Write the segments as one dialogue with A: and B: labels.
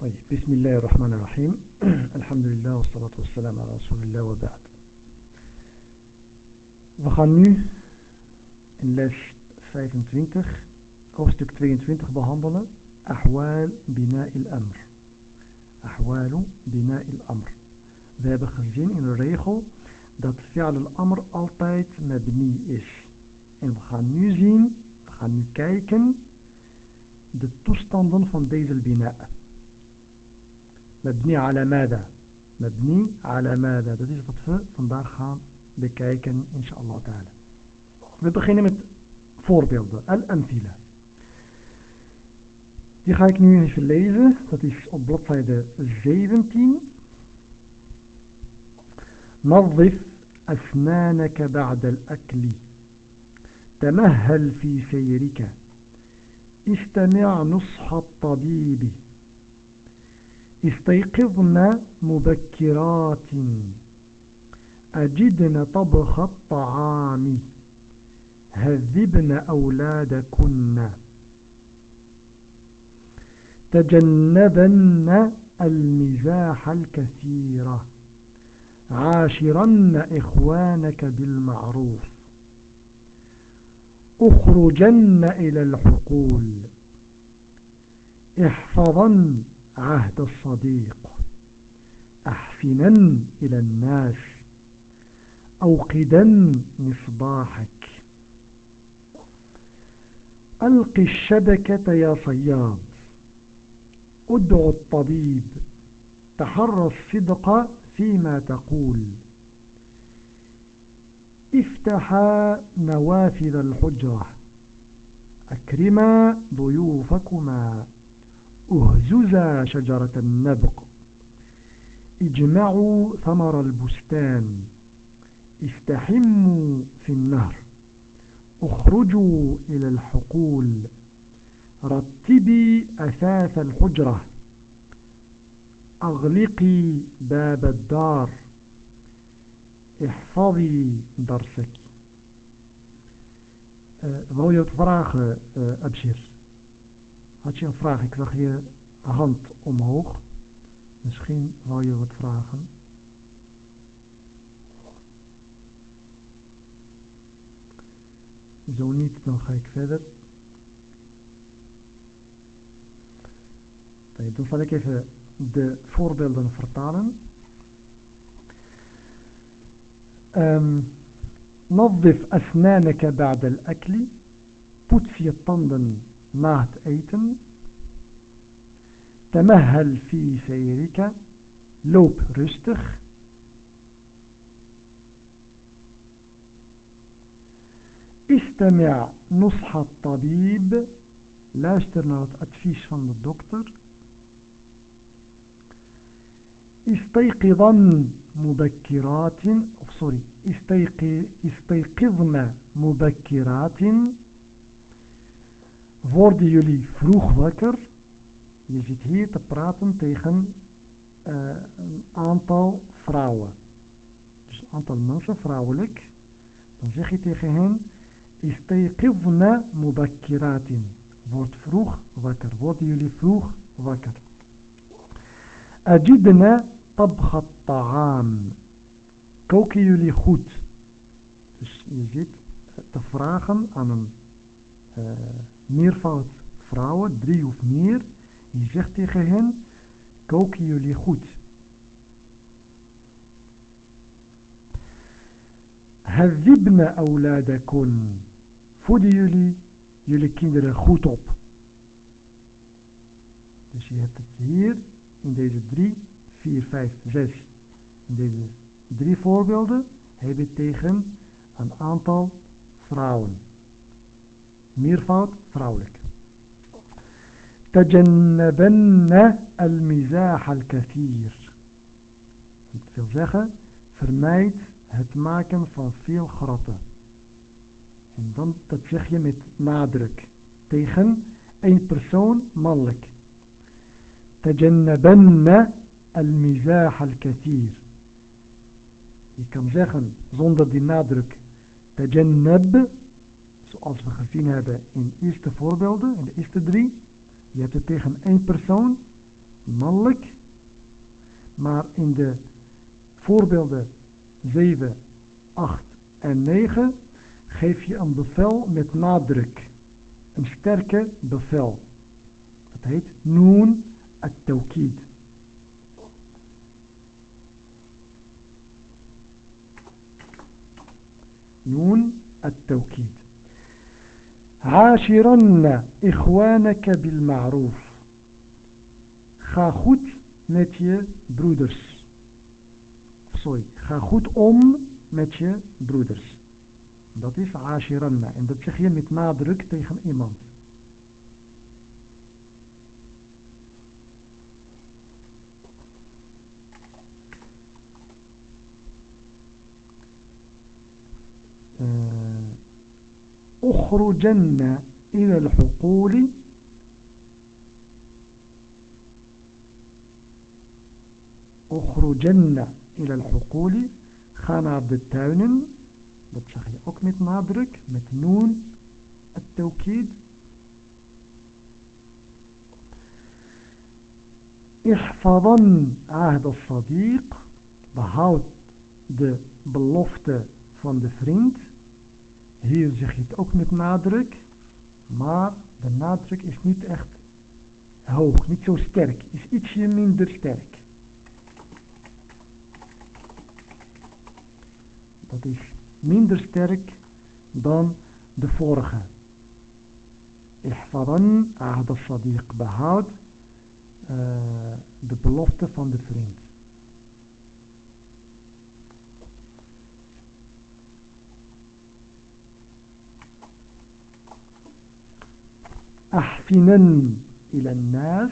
A: طيب بسم الله الرحمن الرحيم الحمد لله والصلاة والسلام على رسول الله وبعد We gaan nu in les 25 hoofdstuk 22 behandelen Ahwal Bina il-Amr Ahwalu Bina il-Amr We hebben gezien in de regel dat fi'al al-Amr altijd mabni is en we gaan nu zien, we gaan nu kijken de toestanden van deze bina مبني على ماذا مبني على ماذا dat is wat we vandaag gaan bekijken inshallah ta'ala we beginnen met voorbeelden al-amthila die ga ik nu even lezen dat is op bladzijde 17 نظف أسنانك بعد الأكل تمهل في سيرك استمع نصح الطبيب استيقظن مبكرات. أجدن طبخ الطعام. هذبن أولادكن. تجنبن المزاح الكثيرة عاشرن إخوانك بالمعروف. أخرجن إلى الحقول. احفظن عهد الصديق. أحسنا إلى الناس. أوقدا مصباحك. ألق الشبكة يا صياد. ادع الطبيب. تحرى الصدق فيما تقول. افتحا نوافذ الحجرة. أكرما ضيوفكما. اهززا شجرة النبق. اجمعوا ثمر البستان. استحموا في النهر. اخرجوا إلى الحقول. رتبي أثاث الحجرة. أغلقي باب الدار. احفظي درسك. wil je wat vragen, uh? Had je een vraag? Ik zag je hand omhoog. Misschien wil je wat vragen. Zo niet, dan ga ik verder. Dan zal ik even de voorbeelden vertalen. Um, نظف أسنانك بعد الأكل poets je tanden na het eten. Temahel fi seyrika. Loop rustig. Istami' nusha tabib. Luister naar het advies van de dokter. استيقظن مبكرات of sorry استيقظن مبكرات worden jullie vroeg wakker. Je zit hier te praten tegen uh, een aantal vrouwen. Dus een aantal mensen, vrouwelijk. Dan zeg je tegen hen, istayqivna mubakkiratin. Word vroeg wakker. Worden jullie vroeg wakker. Ajidna tabghat ta'am. Koken jullie goed. Dus je zit te vragen aan een uh, meervoud vrouwen, drie of meer. Je zegt tegen hen, koken jullie goed. Hazibna auladakun. Voeden jullie jullie kinderen goed op. Dus je hebt het hier in deze drie, vier, vijf, zes. In deze drie voorbeelden heb je tegen een aantal vrouwen. Meervoud vrouwelijk. تجنبن المزاح الكثير. Dat wil zeggen, vermijd het maken van veel grappen. En dan, dat zeg je met nadruk. Tegen één persoon mannelijk. تجنبن المزاح الكثير. Je kan zeggen zonder die nadruk. تجنب zoals we gezien hebben in de eerste voorbeelden, in de eerste drie. Je hebt het tegen één persoon, mannelijk. Maar in de voorbeelden 7, 8 en 9 geef je een bevel met nadruk. Een sterke bevel. Dat heet noon at-tawkid. Noon at-tawkid. عاشرن إخوانك بالمعروف. خاخوت متي برودرس سوري خاخوت أم متي برودرس dat عاشرن عاشرنه en متنادرك تيخن je met آه، uh. أخرجن إلى الحقول. أخرجن إلى الحقول. خانا عبد التاون بتشخي أكمت نادرك متنون. التوكيد. احفظن عهد الصديق. بهاوت de بلوفته van de فريند hier zeg je het ook met nadruk, maar de nadruk is niet echt hoog, niet zo sterk, is ietsje minder sterk. Dat is minder sterk dan de vorige. Ihfadan ahd al-sadiq behoud uh, de belofte van de vriend. أحسنا إلى الناس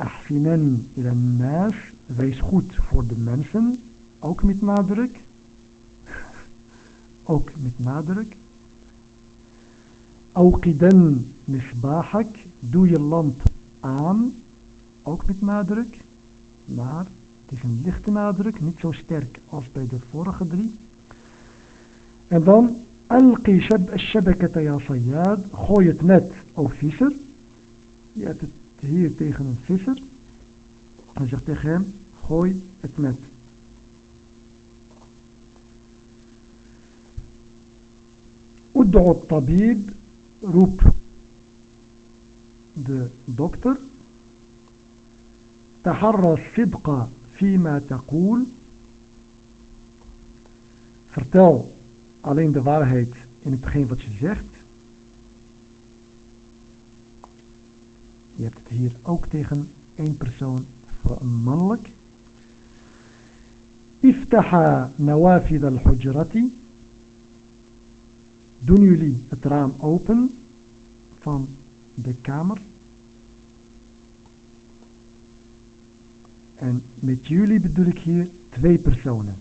A: أحسنا إلى الناس wees goed voor de mensen ook met nadruk ook met nadruk أوقدا misbahak doe je lamp aan ook met nadruk maar het is een lichte nadruk niet zo sterk als bij de vorige drie en dan ألقي شب الشبكة يا صياد. خوية نت أو فيسر يأتت هي تيخن فيسر نجح تيخن خوي اتنت أدعو الطبيب روب ذا دكتور تحرى الصدق فيما تقول. فرتاو. Alleen de waarheid in het begin wat je zegt. Je hebt het hier ook tegen één persoon mannelijk. Iftaha nawafid al-hujrati. Doen jullie het raam open van de kamer. En met jullie bedoel ik hier twee personen.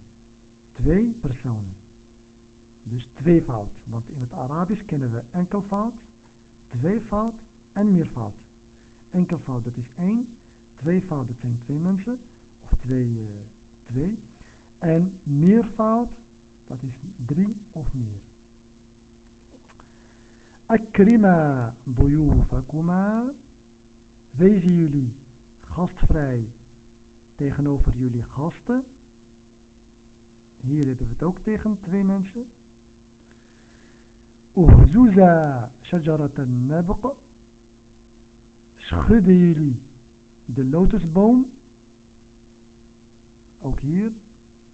A: Twee personen. Dus tweevoud. Want in het Arabisch kennen we enkelvoud, tweevoud en meervoud. Enkelvoud dat is één, tweevoud dat zijn twee mensen, of twee, uh, twee. En meervoud dat is drie of meer. Akrima buyufakuma. Wezen jullie gastvrij tegenover jullie gasten. Hier hebben we het ook tegen twee mensen. Uhzuza shajaratan nabq. Schudden jullie de lotusboom. Ook hier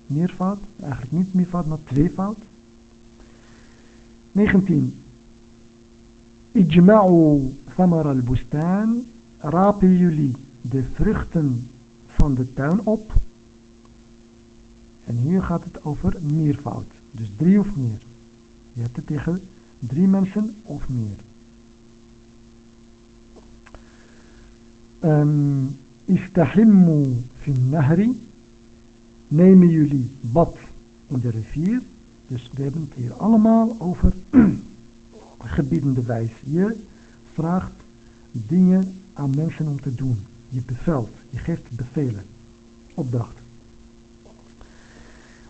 A: meervoud. Eigenlijk niet meervoud, maar tweevoud. 19. Ijma'u thamar al-bustan. Rapen jullie de vruchten van de tuin op. En hier gaat het over meervoud. Dus drie of meer. Je hebt het tegen Drie mensen of meer. Um, istahimmu fin nahri. Nemen jullie bad in de rivier. Dus we hebben het hier allemaal over gebiedende wijze. Je vraagt dingen aan mensen om te doen. Je bevelt, je geeft bevelen, opdracht.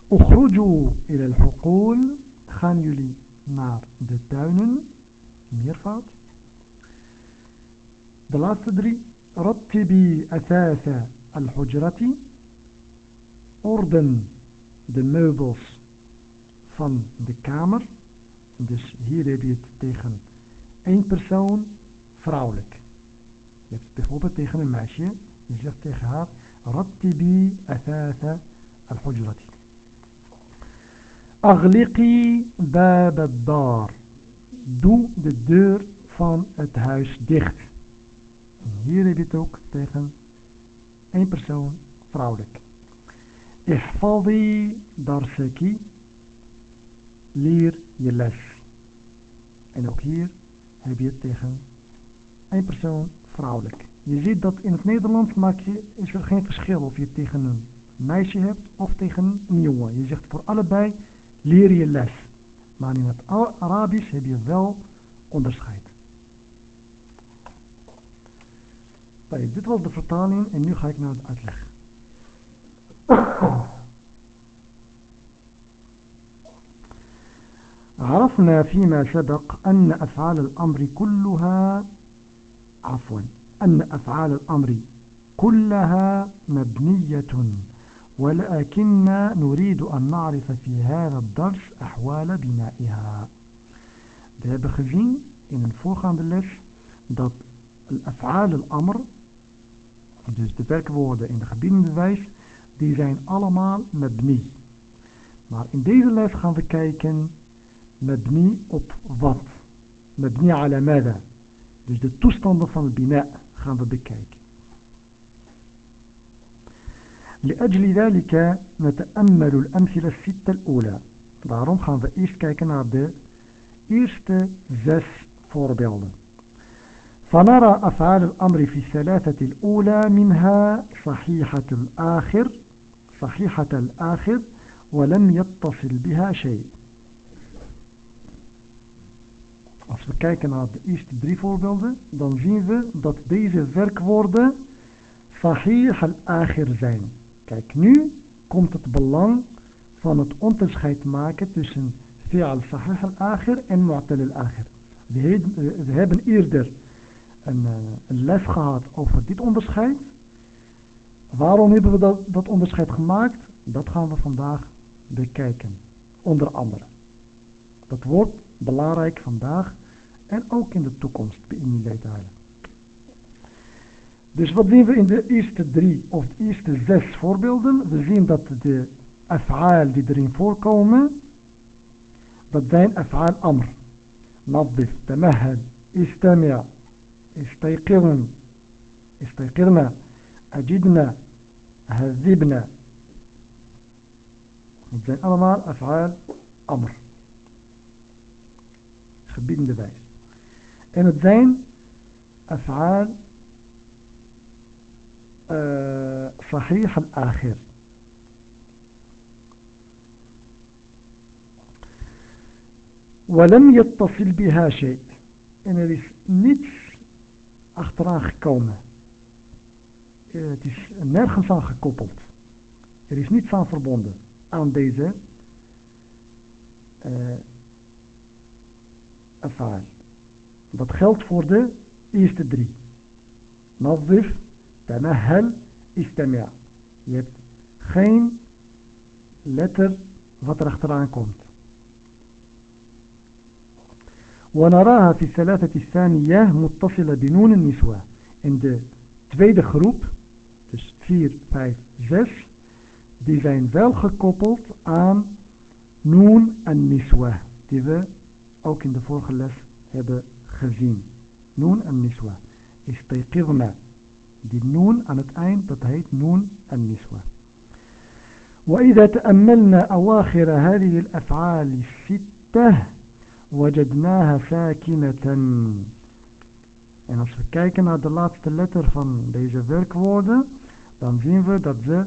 A: Ukhruju ila al-huqul. Gaan jullie naar de tuinen, meervoud. De laatste drie, rattibi asasa al-hujrati, orden de meubels van de kamer. Dus hier heb je het tegen één persoon, vrouwelijk. Je hebt het bijvoorbeeld tegen een meisje, je zegt tegen haar, rattibi asasa al-hujrati. Agliqi babadar. Doe de deur van het huis dicht. Hier heb je het ook tegen één persoon, vrouwelijk. Ihfadi darsaki. Leer je les. En ook hier heb je het tegen één persoon, vrouwelijk. Je ziet dat in het Nederlands maak je, is er geen verschil of je tegen een meisje hebt of tegen een jongen. Je zegt voor allebei leer je les. Maar in het Arabisch heb je wel onderscheid. dit was de vertaling en nu ga ik naar het uitleg. عرفنا فيما سبق أن أفعال الأمر كلها عفوا أن أفعال الأمر كلها مبنية ولكن نريد أن نعرف في هذا الدرس أحوال بنائها We hebben gezien in een voorgaande les dat الأفعال الأمر dus de werkwoorden in de gebiedende wijs die zijn allemaal mabni. Maar in deze les gaan we kijken mabni op wat? Mabni ala mada. Dus de toestanden van het bina gaan we bekijken. لأجل ذلك نتأمل الأمثلة الستة الأولى. دارم خان ذا إيش كايكن عبد؟ إيشت زس فوربيل فنرى أفعال الأمر في الثلاثة الأولى منها صحيحة الآخر صحيحة الآخر ولم يتصل بها شيء. Als we kijken naar de eerste drie voorbeelden, dan zien we dat deze werkwoorden sahih al-akhir zijn. Kijk, nu komt het belang van het onderscheid maken tussen fi'al sahih al-akhir en mu'tal al-akhir. We hebben eerder een, eh, een les gehad over dit onderscheid. Waarom hebben we dat, onderscheid gemaakt? Dat gaan we vandaag bekijken. Onder andere. Dat wordt belangrijk vandaag en ook in de toekomst. Dus wat zien we in de eerste drie of de eerste zes voorbeelden? We zien dat de af'aal die erin voorkomen, dat zijn af'aal amr. Nadif, tamahal, istami' استيقظن استيقظنا أجدنا هذبنا Het zijn allemaal afhaal amr. Gebiedende wijs. En het zijn afhaal uh, sahih al-akhir. ولم يتصل بها شيء. En er is niets achteraan gekomen. Uh, het is nergens aan gekoppeld. Er is niets aan verbonden aan deze uh, affaire. Dat geldt voor de eerste drie. Nazif, tamahal, istamia. Je hebt geen letter wat er achteraan komt. ونراها في الثلاثة الثانية متصلة بنون النسوة in de tweede groep dus 4, 5, 6 die zijn wel gekoppeld aan noon en niswa die we ook in de vorige les hebben gezien noon en niswa is teqirna die noon aan het eind dat heet noon en niswa وإذا تأملنا أواخر هذه الأفعال الستة وجدناها ساكنة En als we kijken naar de laatste letter van deze werkwoorden, dan zien we dat ze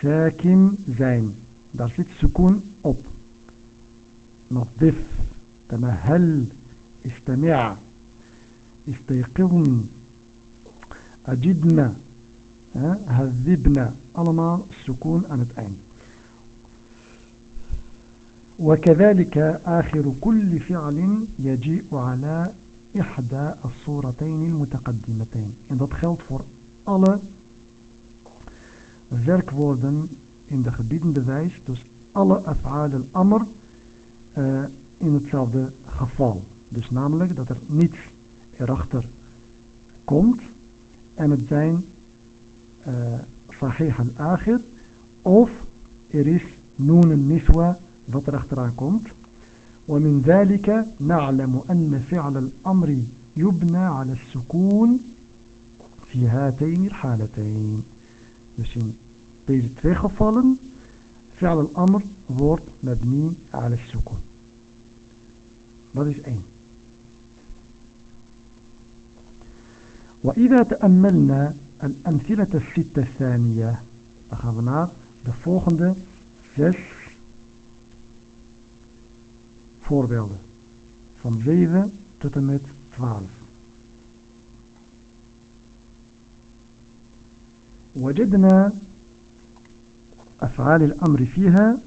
A: sakin zijn. Daar zit sukoon op. نظف تمهل استمع استيقظن أجدنا هذبنا. ألما السكون أنا تأين وكذلك آخر كل فعل يجيء على إحدى الصورتين المتقدمتين. إن دات خلط فور ألا ذرك وردن إن دخ بيدن بذيش دوس ألا أفعال الأمر إن تصاب خفال دوس ناملك دات نيت erachter komt. en het zijn uh, sahih al-akhir of er is noon niswa wat er achteraan komt ومن ذلك نعلم أن فعل الأمر يبنى على السكون في هاتين الحالتين dus in deze twee gevallen فعل الأمر wordt مبني على السكون dat is één وإذا تأملنا الأمثلة الستة الثانية dan gaan we naar de volgende zes voorbeelden. Van 7 tot en met 12. وجدنا أفعال الأمر فيها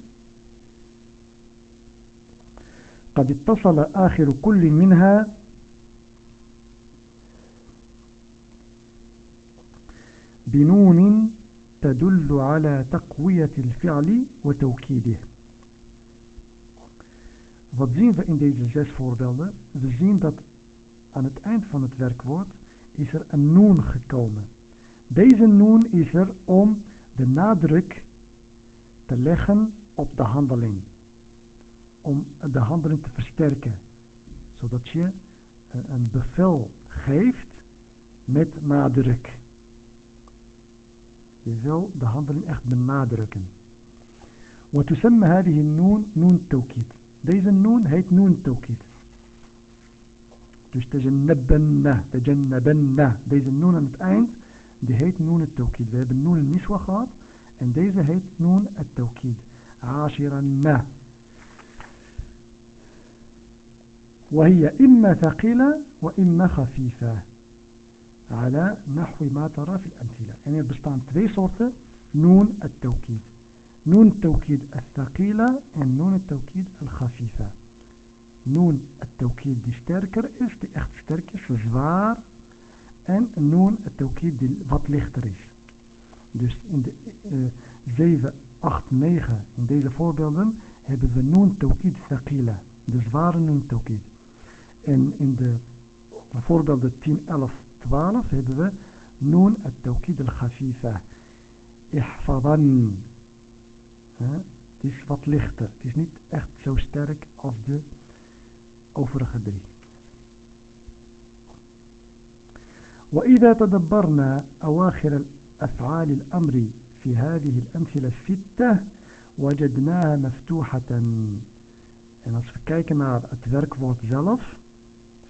A: قد اتصل آخر كل منها بنون تدل على تقوية الفعل وتوكيده Wat zien we in deze zes voorbeelden? We zien dat aan het eind van het werkwoord is er een noon gekomen. Deze noon is er om de nadruk te leggen op de handeling. Om de handeling te versterken. Zodat je een bevel geeft met nadruk. Je wil de handeling echt benadrukken. وتسمى هذه النون نون التوكيد Deze noon heet noon tawkid. Dus tajannabbanna, tajannabbanna. Deze noon aan het eind, die heet noon het tawkid. We hebben noon niswa gehad. En deze heet noon het tawkid. عاشرا وهي إما ثقيلة وإما خفيفة ala nahwi ma tara fil amthila. En er bestaan twee soorten. Noon het tawkid. Noon at-tawkid al-thaqila en noon het tawkid al-khafifa. Noon het tawkid die sterker is, die echt sterk is, zwaar. En noon het tawkid die wat lichter is. Dus in de uh, 7, 8, 9, in deze voorbeelden, hebben we noon tawkid thakila. De zware noon tawkid. En in de voorbeelden 10, 11, 12 hebben we Nun het Tawkid al-Khafifa. Ihfadan. Het is wat lichter. Het is أوف echt zo sterk وإذا تدبرنا أواخر الأفعال الأمر في هذه الأمثلة الستة وجدناها مفتوحة إن أصف كيكنا أتذرك فوت زلف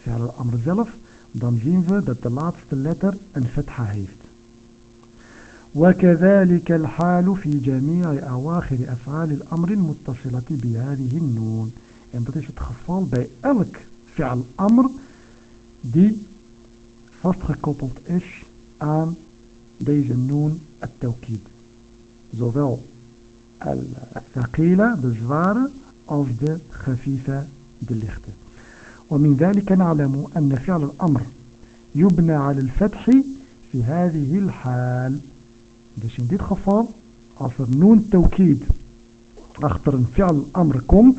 A: فعل الأمر زلف dan zien we dat de laatste letter een fetha heeft. وكذلك الحال في جميع أواخر أفعال الأمر المتصلة بهذه النون en dat is het geval bij elk fi'al amr die vastgekoppeld is aan deze noon at-tawkid. Zowel al-thaqila, de zware, als de khafifa, de lichte. ومن ذلك نعلم أن فعل الأمر يبنى على الفتح في هذه الحال. باش ندير خفاء عصر نون توكيد. أخطر فعل الأمر كنت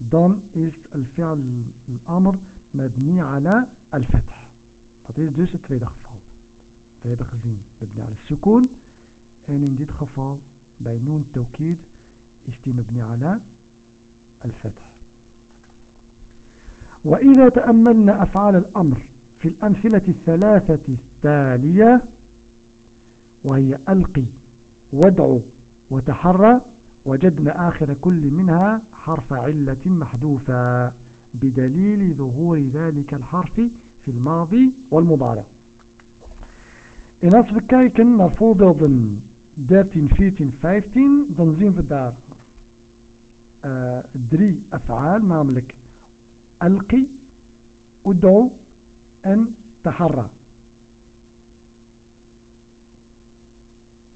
A: دون إست الفعل الأمر مبني على الفتح. فتيش ديش تريد خفاء تريد خزين. مبني على السكون. أن ندير خفاء بين نون توكيد إستي مبني على الفتح. وإذا تأملنا أفعال الأمر في الأمثلة الثلاثة التالية وهي ألقي وادعو وتحرى وجدنا آخر كل منها حرف علة محذوفة بدليل ظهور ذلك الحرف في الماضي والمضارع. En als we kijken naar voorbeelden 13, 14, 15, dan zien we daar uh, drie af'aal, namelijk alqi, ud'u en taharra.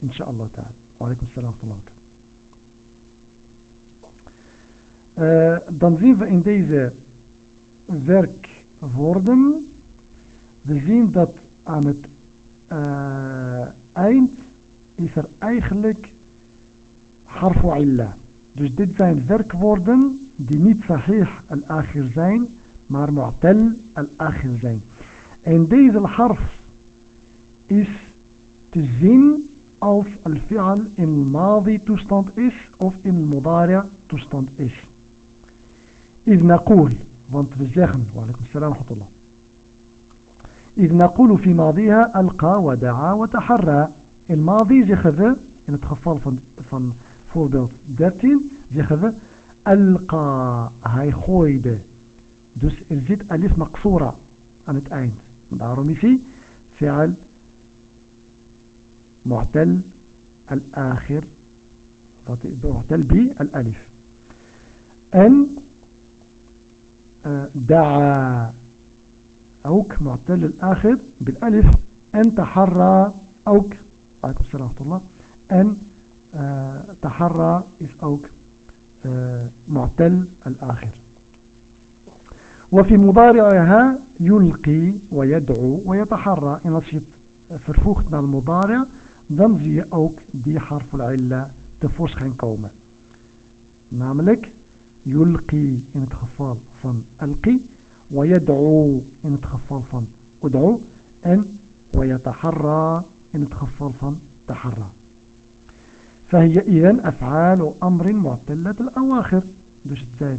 A: Inshallah ta'ala. Walaikum salam wa uh, Dan zien we in deze werk woorden. We zien dat aan het uh, eind is er eigenlijk harfu illa. Dus dit zijn werkwoorden دي نيت صحيح الآخر زين maar معتل الآخر zijn. en deze الحرف is te zien als الفعل in الماضي toestand is of in المضارع toestand is إذ نقول want we وعليكم السلام ورحمة الله. إذ نقول في ماضيها ألقى ودعا وتحرى. الماضي زي خذ in het geval van, van voorbeeld 13 زي خذ ألقى. er zit alif maqsura aan het eind daarom is hij فعل معتل الآخر. معتل بالألف. أن دعا. أوك معتل الآخر بالألف. أن تحرى. أوك. عليكم السلام ورحمة الله. أن تحرى is أوك. معتل الآخر وفي مضارعها يلقي ويدعو ويتحرى إن als je het vervoegt naar المضارع dan zie je ook die harful illa tevoorschijn komen. Namelijk yulqi in het geval van alqi, wa yad'u in het geval van ud'u en wa yataharra in het geval van taharra. فهي إذن أفعال أمر معتلة الأواخر. het zijn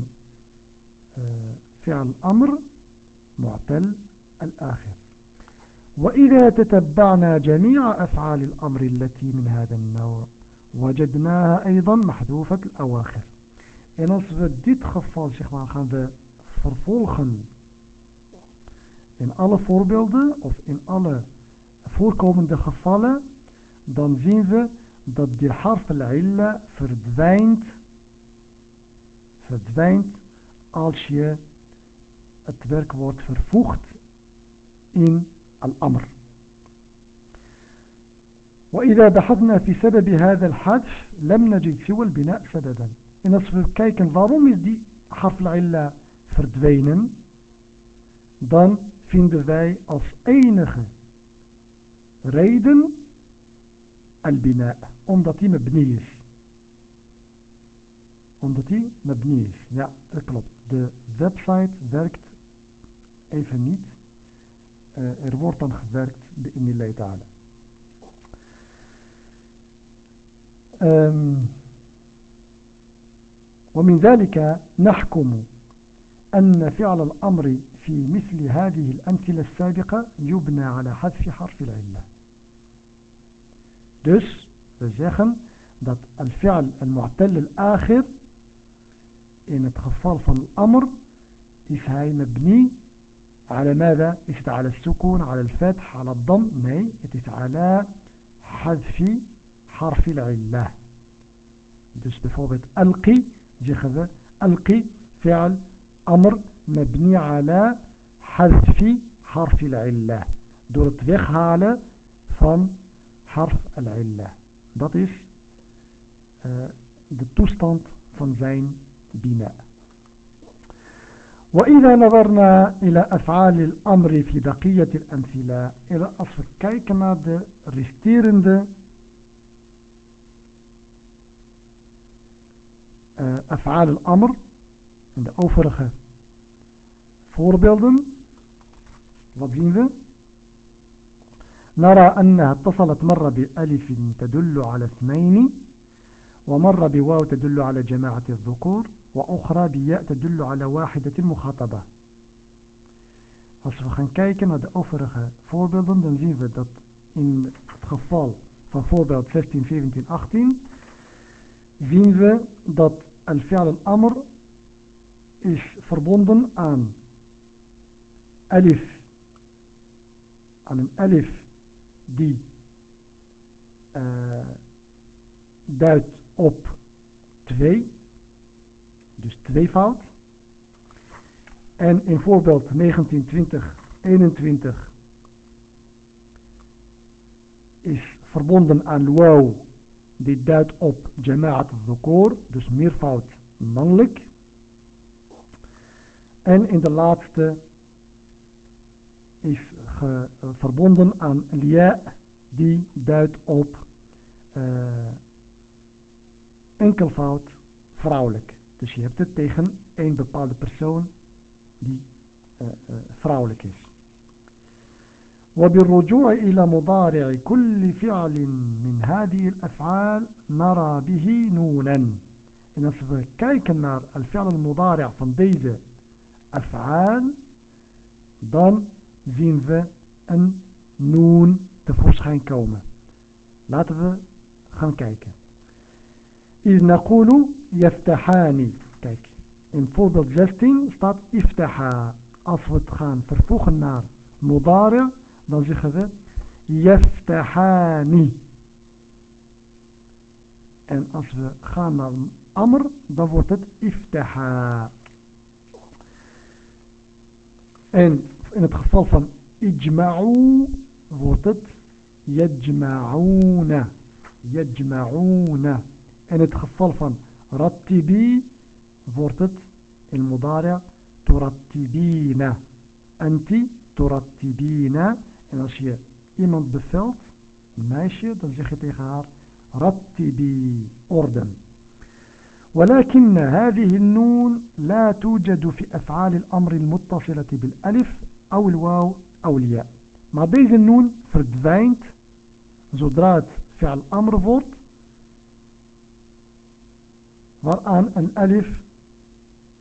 A: uh, فعل أمر معتل الآخر. وإذا تتبعنا جميع أفعال الأمر التي من هذا النوع وجدناها أيضا محذوفة الأواخر. En als we dit geval zeg maar, gaan in alle voorbeelden of in alle voorkomende gevallen, dan zien we ضد die العلة hille verdwijnt, verdwijnt als je het werkwoord vervoegt in al-amr. وإذا بحثنا في سبب هذا الحذف لم نجد سوى البناء سببا إن أصبح كيك ضروم دي حرف العلة فردوين ضن فين دفاي أص أينخ ريدن al-bina, omdat die mabni is. Omdat die mabni is. Ja, dat klopt. De website werkt even niet. Uh, er wordt dan gewerkt in die leedtalen. Um, ومن ذلك نحكم أن فعل الأمر في مثل هذه الأمثلة السابقة يبنى على حذف حرف العلة Dus we zeggen dat al-fi'al al-mu'tal al-akhir in het geval van al-amr is hij mabni على ماذا؟ is het على السكون على الفتح على الضم nee het is على حذف حرف العلة dus bijvoorbeeld alqi zeggen we alqi fi'al amr mabni ala حذف حرف العلة door het weghalen van harf al-illa dat is uh, de toestand van zijn bina وإذا نظرنا إلى أفعال الأمر في بقية الأمثلة إلى أصل كيكنا de resterende أفعال الأمر in de overige voorbeelden wat zien we نرى أنها اتصلت مرة بألف تدل على اثنين ومرة بواو تدل على جماعة الذكور وأخرى بياء تدل على واحدة مخاطبة Als we gaan kijken naar de overige voorbeelden, dan zien we dat in het geval van voorbeeld 16, 17, 18 zien we dat al-fi'al al-amr is verbonden aan alif, aan een alif die uh, duidt op twee, dus tweevoud. En in voorbeeld 19, 20, 21 is verbonden aan waw die duidt op jama'at al dus meervoud mannelijk. En in de laatste is verbonden aan lia die duidt op uh, enkelvoud vrouwelijk. Dus je hebt het tegen een bepaalde persoon die uh, uh, vrouwelijk is. وبالرجوع إلى مضارع كل فعل من هذه الأفعال نرى به نونا En als we kijken naar al-fi'al al-mudari' van deze af'aal, dan zien we een noon tevoorschijn komen. Laten we gaan kijken. Is naqulu yaftahani. Kijk, in voorbeeld 16 staat iftaha. Als we het gaan vervoegen naar mudari', dan zeggen we yaftahani. En als we gaan naar amr, dan wordt het iftaha. En in het geval van ijma'u wordt het yajma'una. Yajma'una. In het geval van rattibi wordt het in mudari' turattibina. Anti turattibina. En als je iemand bevelt, een meisje, dan zeg je tegen haar rattibi, orden. ولكن هذه النون لا توجد في أفعال الأمر المتصلة بالألف أو الواو أو الياء maar deze noon verdwijnt zodra het fi'al amr wordt waaraan een alif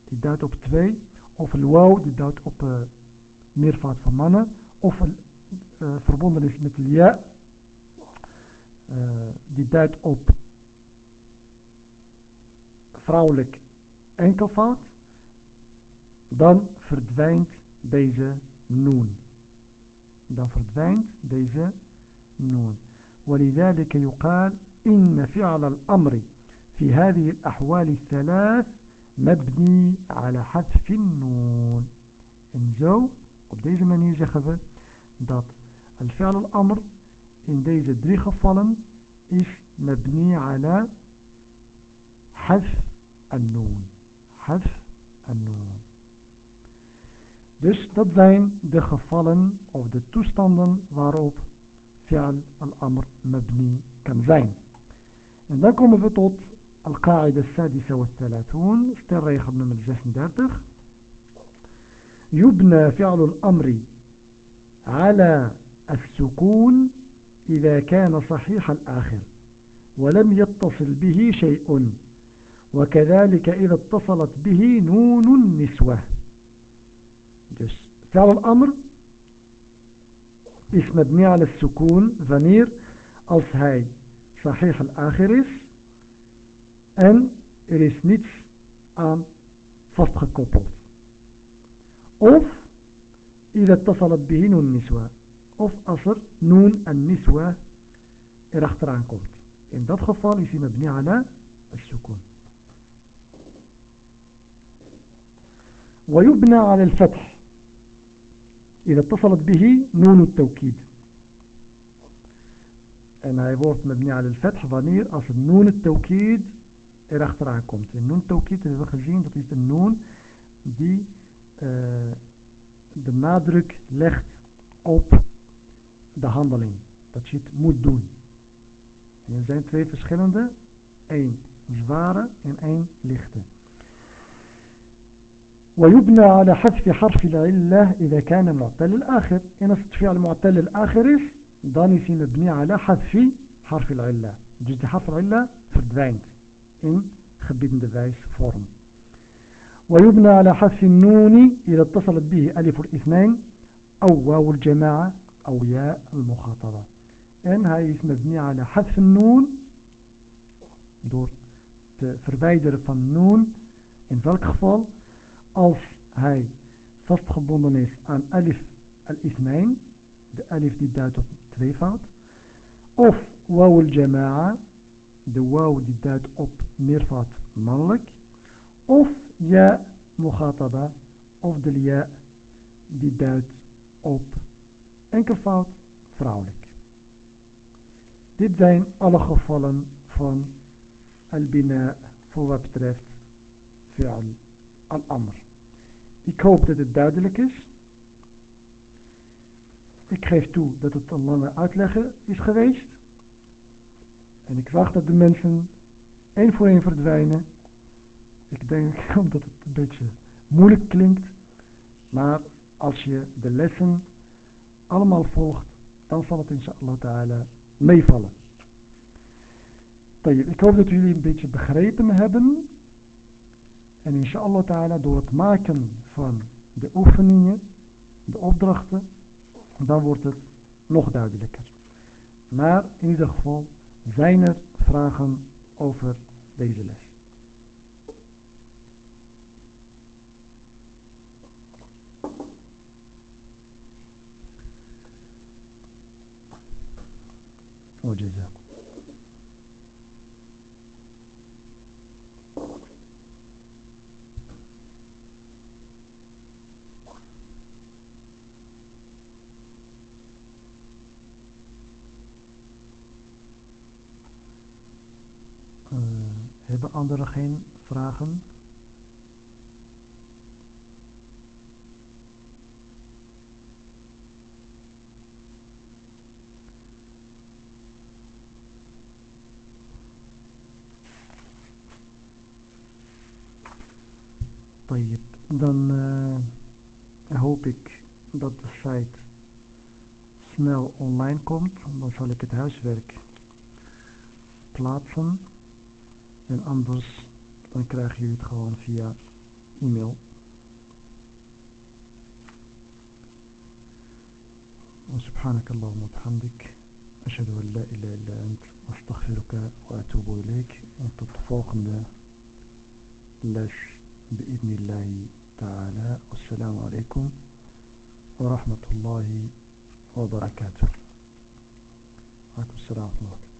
A: die duidt op twee of een waw die duidt op uh, meervoud van mannen of een, uh, verbonden is met ja uh, die duidt op vrouwelijk enkelvoud, dan verdwijnt deze noon. Dan verdwijnt deze noon. ولذلك يقال إن فعل الأمر في هذه الأحوال الثلاث مبني على حذف النون. En zo, op deze manier zeggen we dat الفعل الأمر in deze drie gevallen is مبني على حذف النون حذف النون Dus dat zijn de gevallen of de toestanden waarop fi'al al-amr mabni kan zijn. En dan komen we tot al-qa'ida sadisa wa thalathun, stelregel nummer 36. يبنى فعل الأمر على السكون إذا كان صحيح الآخر ولم يتصل به شيء وكذلك إذا اتصلت به نون النسوة dus فعل الأمر is مبني على السكون wanneer als hij صحيح الآخر is en er is niets aan vastgekoppeld of إذا اتصلت به نون النسوة of als er en niswa erachteraan komt. In dat geval is hij mabni ala السكون. ويبنى على الفتح إذا اتصلت به نون التوكيد en hij wordt mabni al al-fath wanneer als het noon het tawkid erachteraan komt. En noon tawkid hebben we gezien, dat is de noon die uh, de nadruk legt op de handeling. Dat je het moet doen. En er zijn twee verschillende. één zware en één lichte. ويبنى على حذف حرف العلة إذا كان معتل الآخر. إن استفعل معتل الآخر dan مبني على حذف حرف العلة. die حرف العلة verdwijnt in gebiedende wijsvorm ويبنى على حذف النون إذا اتصلت به ألف الاثنين أو واو الجماعة أو ياء المخاطبة. hij is مبني على حذف النون. verwijderen van noon in welk geval als hij vastgebonden is aan alif al-ithnain, de alif die duidt op tweevoud, of waw al-jama'a, de waw die duidt op meervoud mannelijk, of ja mughataba, of de ja die duidt op enkelvoud vrouwelijk. Dit zijn alle gevallen van al-bina voor wat betreft fi'al al-amr. Ik hoop dat het duidelijk is. Ik geef toe dat het een lange uitleg is geweest. En ik wacht dat de mensen één voor één verdwijnen. Ik denk omdat het een beetje moeilijk klinkt. Maar als je de lessen allemaal volgt, dan zal het inshallah ta'ala meevallen. Ik hoop dat jullie een beetje begrepen hebben. En inshallah ta'ala door het maken van de oefeningen, de opdrachten, dan wordt het nog duidelijker. Maar in ieder geval zijn er vragen over deze les. وجزاكم Uh, hebben anderen geen vragen? Dan uh, hoop ik dat de site snel online komt. Dan zal ik het huiswerk plaatsen. En anders dan krijg je het gewoon via e-mail. وسبحانك اللهم وبحمدك أشهد أن لا إله إلا أنت أستغفرك وأتوب إليك de volgende les بإذن الله تعالى والسلام عليكم ورحمة الله وبركاته عليكم السلام ورحمة الله